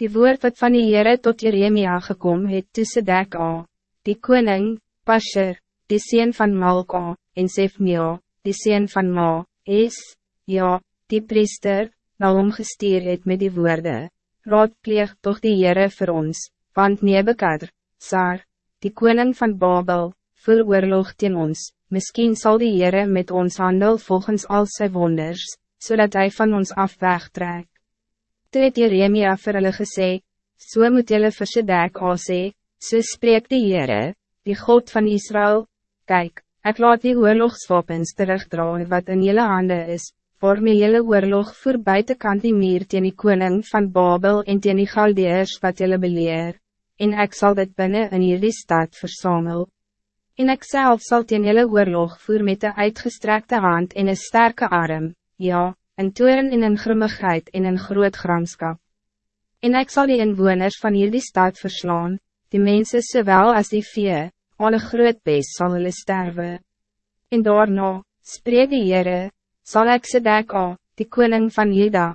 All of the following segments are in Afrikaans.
Die woord wat van die Heere tot Jeremia gekom het tussen dek a, die koning, Pasher, die sien van Malka, en Sefmia, die sien van Ma, is, ja, die priester, na hom gestuur het met die woorde, raadpleeg toch die Heere voor ons, want Nebekadr, Sar, die koning van Babel, voel oorlog teen ons, misschien zal die Heere met ons handel volgens al zijn wonders, zodat hij van ons af wegtrek. Toe het Jeremia vir hulle gesê, so moet julle vir Sedek al sê, so spreek die Heere, die God van Israël, kijk, ik laat die oorlogswapens terugdraai wat in jullie handen is, waarmee jullie oorlog voor buitenkant die meer teen die koning van Babel en teen die Galdeers wat jullie beleer, en ik zal dit binnen in jullie stad versamel. En ik zelf zal teen jullie oorlog voer met de uitgestrekte hand en een sterke arm, ja, in toeren en in grimmigheid en in groot gramskap. En ik zal die inwoners van hierdie stad verslaan, die mensen zowel als die vee, alle groot beest sal hulle sterwe. En daarna, spreek die Heere, sal ek Sedek a, die koning van Juda,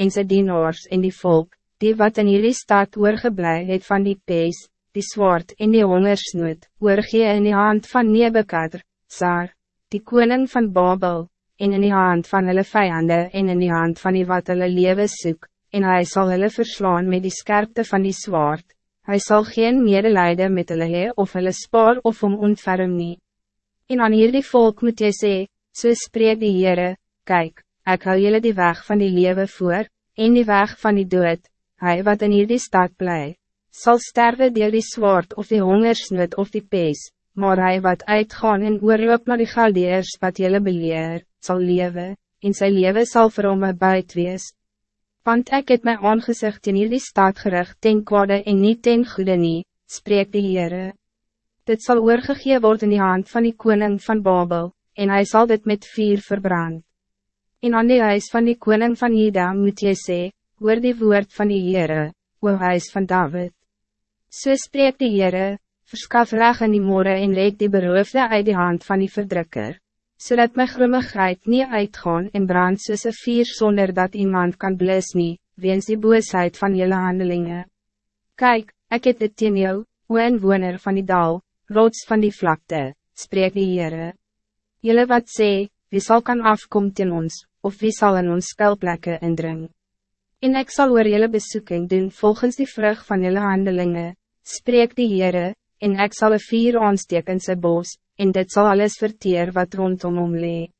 en sy dienaars en die volk, die wat in hierdie stad oorgeblij het van die beest, die zwaard en die hongersnood, oorgee in die hand van Nebekadr, Sar, die koning van Babel, en in die hand van hulle vijanden en in die hand van die wat hulle lewe soek, en hij zal hulle verslaan met die scherpte van die zwaard. Hij zal geen medelijden met hulle hee of hulle spaar of om ontferm nie. En aan hierdie volk moet jy sê, so spreek die Heere, kyk, ek hou julle die weg van die lewe voor, en die weg van die dood, hij wat in hierdie stad bly, zal sterven deel die zwaard of die hongersnood of die pees, maar hij wat uitgaan en oorloop naar die galdeers wat julle beleer, zal leven, en zijn leven zal vir hom een buit wees. Want ek het my aangezicht in hierdie staat gericht ten kwade en niet ten goede nie, spreek die Heere. Dit zal oorgegee worden in die hand van die koning van Babel, en hij zal dit met vuur verbrand. En aan die huis van die koning van Ida moet jy sê, hoor die woord van die Heere, o huis van David. So spreek die Heere, verskaf reg in die morgen en leek die beroofde uit die hand van die verdrukker zodat mijn grimmigheid niet uitgaan en brand een vier zonder dat iemand kan blus nie, weens die boosheid van jullie handelingen. Kijk, ik het dit teen jou, o inwoner van die dal, rots van die vlakte, spreek die Heere. Jullie wat sê, wie zal kan afkom teen ons, of wie zal in ons skuilplekke indring? En ik zal oor jullie besoeking doen volgens die vrug van jullie handelingen, spreek die Heere, en ik zal een vier aansteek in sy bos, en dit zal alles verteer wat rondom hom lee.